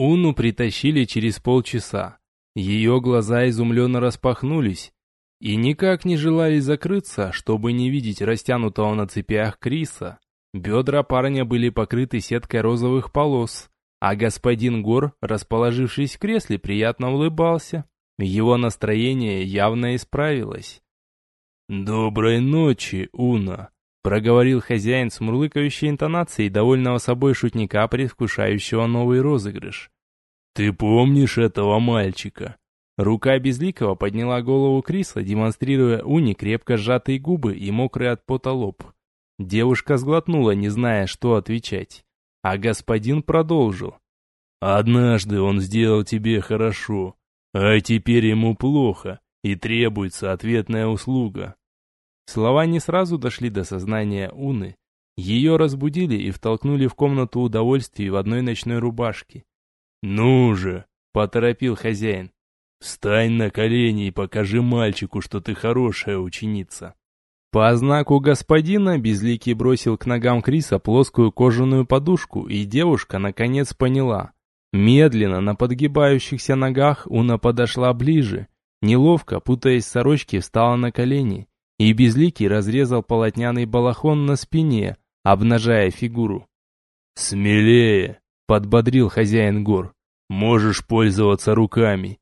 Уну притащили через полчаса. Ее глаза изумленно распахнулись и никак не желали закрыться, чтобы не видеть растянутого на цепях Криса. Бедра парня были покрыты сеткой розовых полос, а господин Гор, расположившись в кресле, приятно улыбался. Его настроение явно исправилось. «Доброй ночи, Уна!» — проговорил хозяин с мурлыкающей интонацией довольного собой шутника, предвкушающего новый розыгрыш. «Ты помнишь этого мальчика?» Рука Безликого подняла голову Криса, демонстрируя Уни крепко сжатые губы и мокрый от пота лоб. Девушка сглотнула, не зная, что отвечать. А господин продолжил. «Однажды он сделал тебе хорошо, а теперь ему плохо, и требуется ответная услуга». Слова не сразу дошли до сознания Уны. Ее разбудили и втолкнули в комнату удовольствий в одной ночной рубашке. «Ну же!» — поторопил хозяин. «Встань на колени и покажи мальчику, что ты хорошая ученица». По знаку господина Безликий бросил к ногам Криса плоскую кожаную подушку, и девушка наконец поняла. Медленно, на подгибающихся ногах, Уна подошла ближе. Неловко, путаясь в сорочке, встала на колени, и Безликий разрезал полотняный балахон на спине, обнажая фигуру. «Смелее!» — подбодрил хозяин гор. «Можешь пользоваться руками.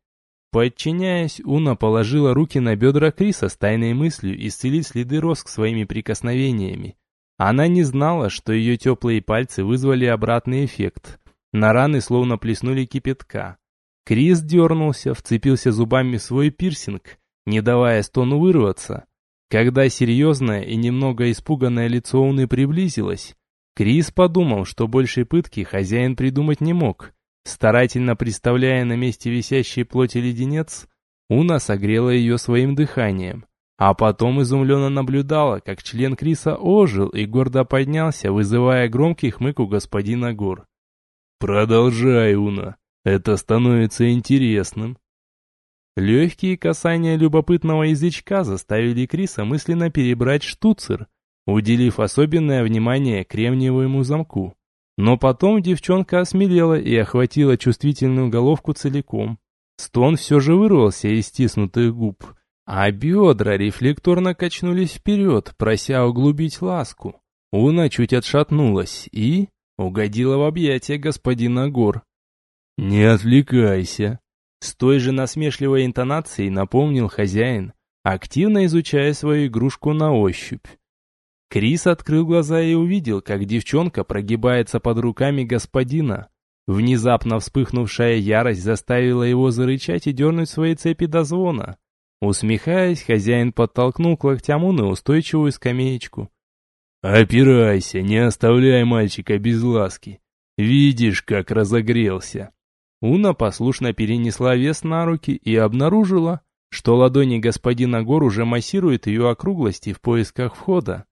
Подчиняясь, Уна положила руки на бедра Криса с тайной мыслью исцелить следы роск своими прикосновениями. Она не знала, что ее теплые пальцы вызвали обратный эффект. На раны словно плеснули кипятка. Крис дернулся, вцепился зубами в свой пирсинг, не давая стону вырваться. Когда серьезное и немного испуганное лицо Уны приблизилось, Крис подумал, что большей пытки хозяин придумать не мог. Старательно представляя на месте висящей плоти леденец, Уна согрела ее своим дыханием, а потом изумленно наблюдала, как член Криса ожил и гордо поднялся, вызывая громкий хмык у господина Гор. «Продолжай, Уна, это становится интересным». Легкие касания любопытного язычка заставили Криса мысленно перебрать штуцер, уделив особенное внимание кремниевому замку. Но потом девчонка осмелела и охватила чувствительную головку целиком. Стон все же вырвался из стиснутых губ, а бедра рефлекторно качнулись вперед, прося углубить ласку. Уна чуть отшатнулась и угодила в объятия господина Гор. «Не отвлекайся!» С той же насмешливой интонацией напомнил хозяин, активно изучая свою игрушку на ощупь. Крис открыл глаза и увидел, как девчонка прогибается под руками господина. Внезапно вспыхнувшая ярость заставила его зарычать и дернуть свои цепи до звона. Усмехаясь, хозяин подтолкнул к локтям Уны устойчивую скамеечку. «Опирайся, не оставляй мальчика без ласки. Видишь, как разогрелся». Уна послушно перенесла вес на руки и обнаружила, что ладони господина Гор уже массируют ее округлости в поисках входа.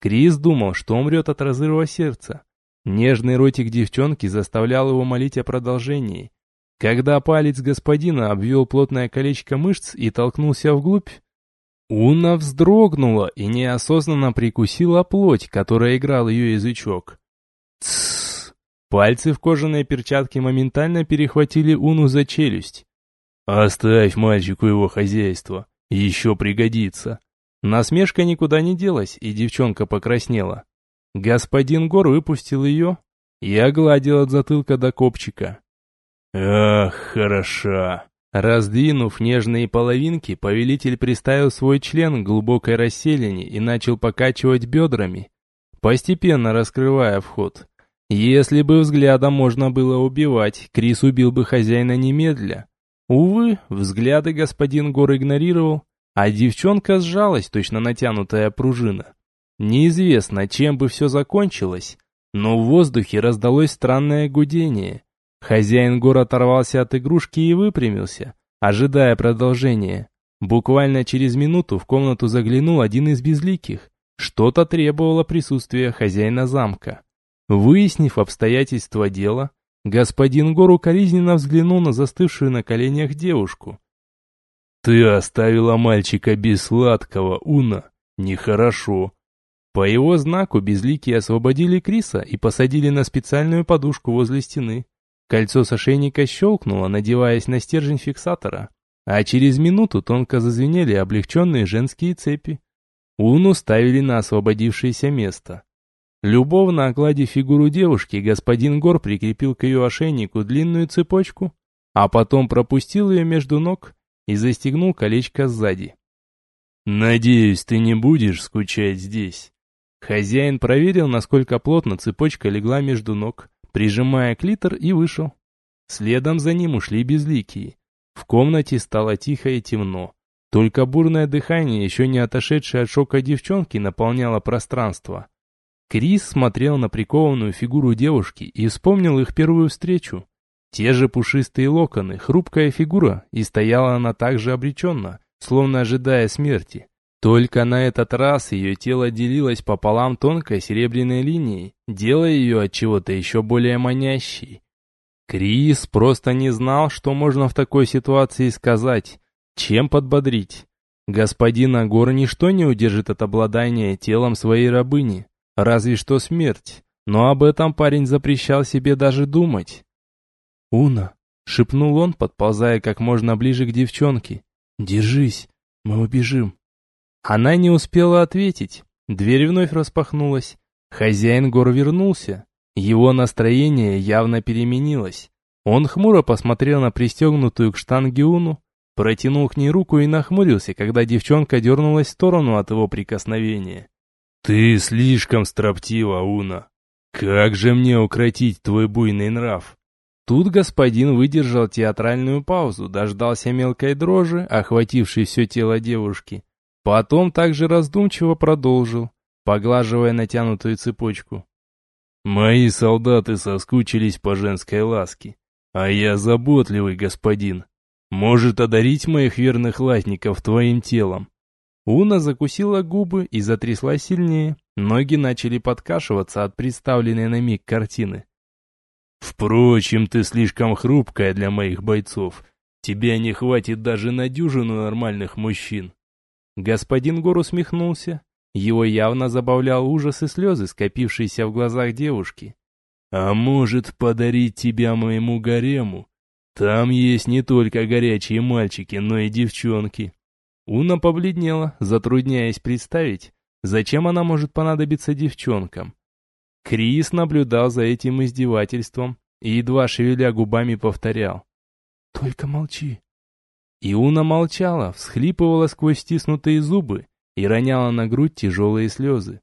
Крис думал, что умрет от разрыва сердца. Нежный ротик девчонки заставлял его молить о продолжении. Когда палец господина обвел плотное колечко мышц и толкнулся вглубь, Уна вздрогнула и неосознанно прикусила плоть, которая играл ее язычок. Тссс! Пальцы в кожаной перчатке моментально перехватили Уну за челюсть. «Оставь мальчику его хозяйство, еще пригодится», Насмешка никуда не делась, и девчонка покраснела. Господин Гор выпустил ее и огладил от затылка до копчика. «Ах, хороша!» Раздвинув нежные половинки, повелитель приставил свой член к глубокой расселине и начал покачивать бедрами, постепенно раскрывая вход. Если бы взглядом можно было убивать, Крис убил бы хозяина немедля. Увы, взгляды господин Гор игнорировал, а девчонка сжалась, точно натянутая пружина. Неизвестно, чем бы все закончилось, но в воздухе раздалось странное гудение. Хозяин гор оторвался от игрушки и выпрямился, ожидая продолжения. Буквально через минуту в комнату заглянул один из безликих. Что-то требовало присутствия хозяина замка. Выяснив обстоятельства дела, господин Гор укоризненно взглянул на застывшую на коленях девушку. «Ты оставила мальчика без сладкого, Уна. Нехорошо». По его знаку безликие освободили Криса и посадили на специальную подушку возле стены. Кольцо с ошейника щелкнуло, надеваясь на стержень фиксатора, а через минуту тонко зазвенели облегченные женские цепи. Уну ставили на освободившееся место. Любовно огладив фигуру девушки, господин Гор прикрепил к ее ошейнику длинную цепочку, а потом пропустил ее между ног и застегнул колечко сзади. «Надеюсь, ты не будешь скучать здесь». Хозяин проверил, насколько плотно цепочка легла между ног, прижимая клитор и вышел. Следом за ним ушли безликие. В комнате стало тихо и темно. Только бурное дыхание, еще не отошедшее от шока девчонки, наполняло пространство. Крис смотрел на прикованную фигуру девушки и вспомнил их первую встречу. Те же пушистые локоны, хрупкая фигура, и стояла она так же обреченно, словно ожидая смерти. Только на этот раз ее тело делилось пополам тонкой серебряной линией, делая ее от чего-то еще более манящей. Крис просто не знал, что можно в такой ситуации сказать, чем подбодрить. Господин Агор ничто не удержит от обладания телом своей рабыни, разве что смерть, но об этом парень запрещал себе даже думать. «Уна!» — шепнул он, подползая как можно ближе к девчонке. «Держись, мы убежим». Она не успела ответить. Дверь вновь распахнулась. Хозяин гор вернулся. Его настроение явно переменилось. Он хмуро посмотрел на пристегнутую к штанге Уну, протянул к ней руку и нахмурился, когда девчонка дернулась в сторону от его прикосновения. «Ты слишком строптива, Уна. Как же мне укротить твой буйный нрав?» Тут господин выдержал театральную паузу, дождался мелкой дрожи, охватившей все тело девушки. Потом также раздумчиво продолжил, поглаживая натянутую цепочку. «Мои солдаты соскучились по женской ласке, а я заботливый господин. Может одарить моих верных латников твоим телом?» Уна закусила губы и затрясла сильнее, ноги начали подкашиваться от представленной на миг картины. Впрочем, ты слишком хрупкая для моих бойцов. Тебя не хватит даже на дюжину нормальных мужчин. Господин Гор усмехнулся. Его явно забавлял ужас и слезы, скопившиеся в глазах девушки. А может подарить тебя моему гарему? Там есть не только горячие мальчики, но и девчонки. Уна побледнела, затрудняясь представить, зачем она может понадобиться девчонкам. Крис наблюдал за этим издевательством и, едва шевеля губами, повторял. «Только молчи». Иуна молчала, всхлипывала сквозь стиснутые зубы и роняла на грудь тяжелые слезы.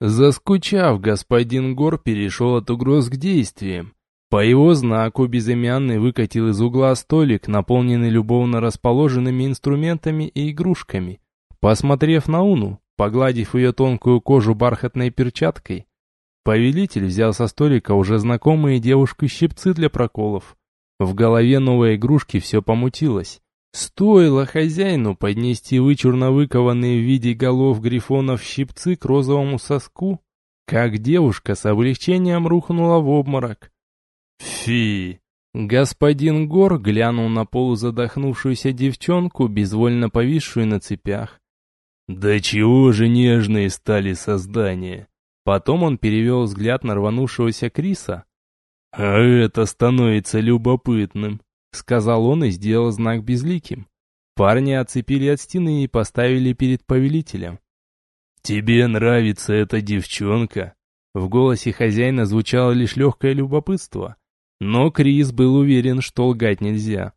Заскучав, господин Гор перешел от угроз к действиям. По его знаку безымянный выкатил из угла столик, наполненный любовно расположенными инструментами и игрушками. Посмотрев на Уну, погладив ее тонкую кожу бархатной перчаткой, Повелитель взял со столика уже знакомые девушке щипцы для проколов. В голове новой игрушки все помутилось. Стоило хозяину поднести вычурно выкованные в виде голов грифонов щипцы к розовому соску, как девушка с облегчением рухнула в обморок. «Фи!» Господин Гор глянул на полузадохнувшуюся девчонку, безвольно повисшую на цепях. «Да чего же нежные стали создания!» Потом он перевел взгляд на рванувшегося Криса. «А это становится любопытным», — сказал он и сделал знак безликим. Парни отцепили от стены и поставили перед повелителем. «Тебе нравится эта девчонка?» В голосе хозяина звучало лишь легкое любопытство. Но Крис был уверен, что лгать нельзя.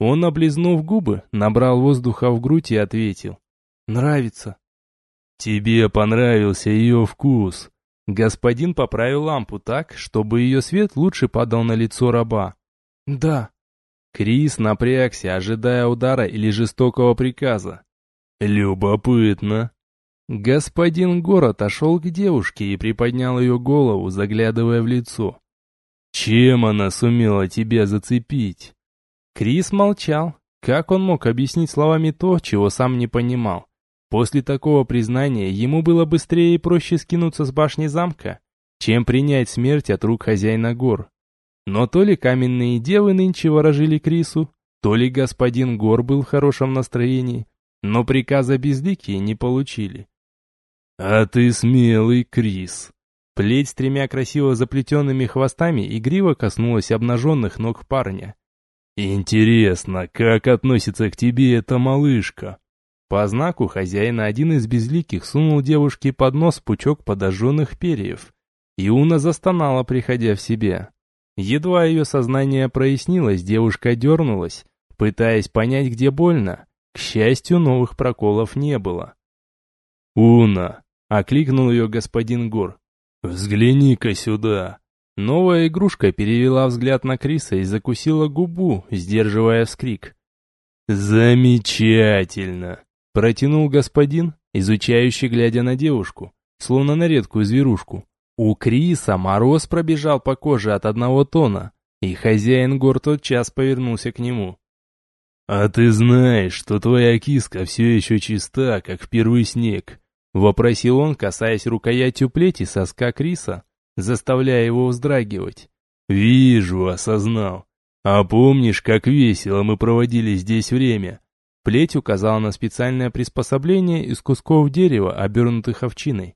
Он, облизнув губы, набрал воздуха в грудь и ответил. «Нравится». «Тебе понравился ее вкус». Господин поправил лампу так, чтобы ее свет лучше падал на лицо раба. «Да». Крис напрягся, ожидая удара или жестокого приказа. «Любопытно». Господин Гор отошел к девушке и приподнял ее голову, заглядывая в лицо. «Чем она сумела тебя зацепить?» Крис молчал. Как он мог объяснить словами то, чего сам не понимал? После такого признания ему было быстрее и проще скинуться с башни замка, чем принять смерть от рук хозяина гор. Но то ли каменные девы нынче ворожили Крису, то ли господин Гор был в хорошем настроении, но приказа безликие не получили. «А ты смелый, Крис!» Плеть с тремя красиво заплетенными хвостами игриво коснулась обнаженных ног парня. «Интересно, как относится к тебе эта малышка?» По знаку хозяина один из безликих сунул девушке под нос пучок подожженных перьев. Иуна застонала, приходя в себя. Едва ее сознание прояснилось, девушка дернулась, пытаясь понять, где больно. К счастью, новых проколов не было. «Уна!» — окликнул ее господин Гор. «Взгляни-ка сюда!» Новая игрушка перевела взгляд на Криса и закусила губу, сдерживая вскрик. «Замечательно!» – протянул господин, изучающий, глядя на девушку, словно на редкую зверушку. У Криса мороз пробежал по коже от одного тона, и хозяин гор тотчас повернулся к нему. «А ты знаешь, что твоя киска все еще чиста, как первый снег?» – вопросил он, касаясь рукоятью плети соска Криса, заставляя его вздрагивать. «Вижу, осознал. А помнишь, как весело мы проводили здесь время?» Плеть указала на специальное приспособление из кусков дерева, обернутых овчиной.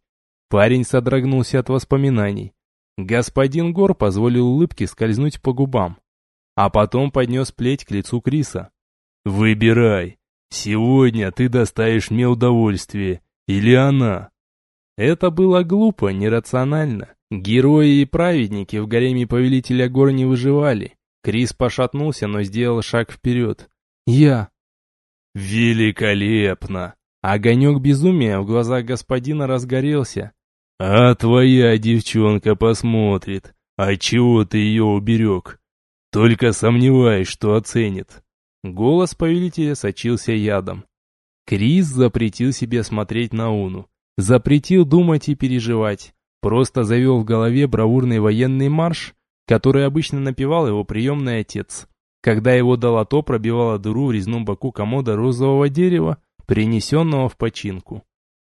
Парень содрогнулся от воспоминаний. Господин Гор позволил улыбке скользнуть по губам, а потом поднес плеть к лицу Криса. «Выбирай. Сегодня ты доставишь мне удовольствие, или она». Это было глупо, нерационально. Герои и праведники в гареме повелителя гор не выживали. Крис пошатнулся, но сделал шаг вперед. «Я». «Великолепно!» Огонек безумия в глазах господина разгорелся. «А твоя девчонка посмотрит, а чего ты ее уберег? Только сомневаюсь, что оценит». Голос повелителя сочился ядом. Крис запретил себе смотреть на Уну. Запретил думать и переживать. Просто завел в голове бравурный военный марш, который обычно напевал его приемный отец, когда его долото пробивало дыру в резном боку комода розового дерева, принесенного в починку.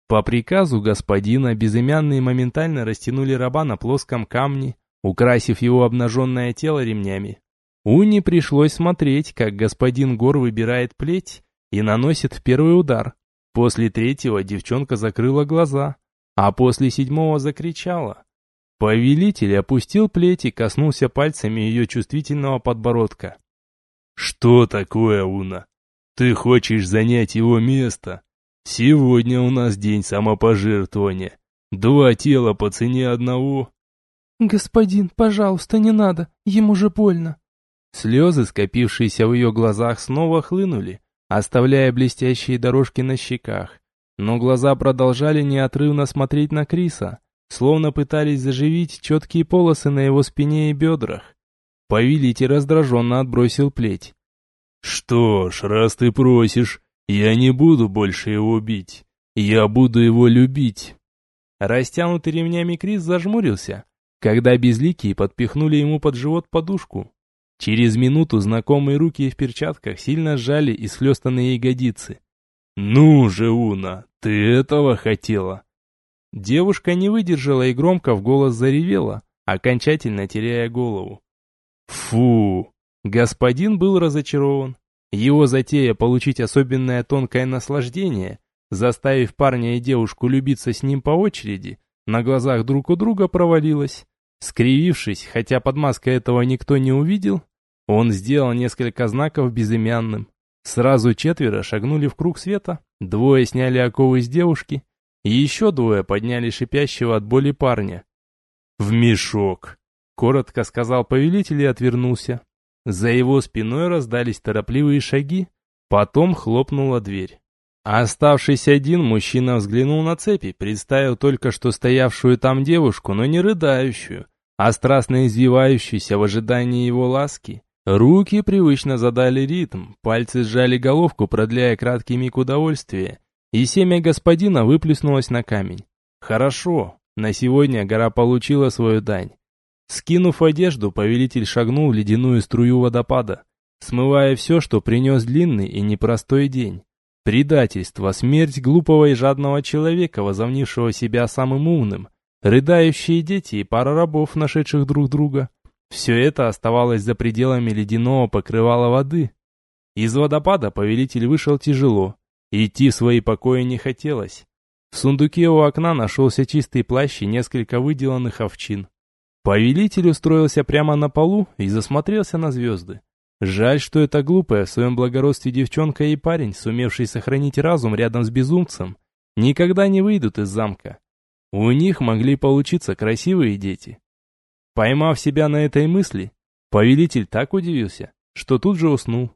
По приказу господина безымянные моментально растянули раба на плоском камне, украсив его обнаженное тело ремнями. Уни пришлось смотреть, как господин Гор выбирает плеть и наносит первый удар. После третьего девчонка закрыла глаза, а после седьмого закричала. Повелитель опустил плеть и коснулся пальцами ее чувствительного подбородка. «Что такое, Уна? Ты хочешь занять его место? Сегодня у нас день самопожертвования. Два тела по цене одного». «Господин, пожалуйста, не надо, ему же больно». Слезы, скопившиеся в ее глазах, снова хлынули, оставляя блестящие дорожки на щеках. Но глаза продолжали неотрывно смотреть на Криса, словно пытались заживить четкие полосы на его спине и бедрах. Повелитель раздраженно отбросил плеть. «Что ж, раз ты просишь, я не буду больше его бить. Я буду его любить». Растянутый ремнями Крис зажмурился, когда безликие подпихнули ему под живот подушку. Через минуту знакомые руки в перчатках сильно сжали исхлестанные ягодицы. «Ну же, Уна, ты этого хотела!» Девушка не выдержала и громко в голос заревела, окончательно теряя голову. «Фу!» Господин был разочарован. Его затея получить особенное тонкое наслаждение, заставив парня и девушку любиться с ним по очереди, на глазах друг у друга провалилась. Скривившись, хотя под маской этого никто не увидел, он сделал несколько знаков безымянным. Сразу четверо шагнули в круг света, двое сняли оковы с девушки, и еще двое подняли шипящего от боли парня. «В мешок!» — коротко сказал повелитель и отвернулся. За его спиной раздались торопливые шаги, потом хлопнула дверь. Оставшийся один мужчина взглянул на цепи, представил только что стоявшую там девушку, но не рыдающую, а страстно извивающуюся в ожидании его ласки. Руки привычно задали ритм, пальцы сжали головку, продляя краткий миг удовольствия, и семя господина выплеснулось на камень. Хорошо, на сегодня гора получила свою дань. Скинув одежду, повелитель шагнул в ледяную струю водопада, смывая все, что принес длинный и непростой день. Предательство, смерть глупого и жадного человека, возомнившего себя самым умным, рыдающие дети и пара рабов, нашедших друг друга. Все это оставалось за пределами ледяного покрывала воды. Из водопада повелитель вышел тяжело. Идти в свои покои не хотелось. В сундуке у окна нашелся чистый плащ и несколько выделанных овчин. Повелитель устроился прямо на полу и засмотрелся на звезды. Жаль, что эта глупая в своем благородстве девчонка и парень, сумевший сохранить разум рядом с безумцем, никогда не выйдут из замка. У них могли получиться красивые дети. Поймав себя на этой мысли, повелитель так удивился, что тут же уснул.